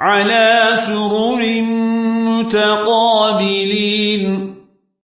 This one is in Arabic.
على سرر متقابلين.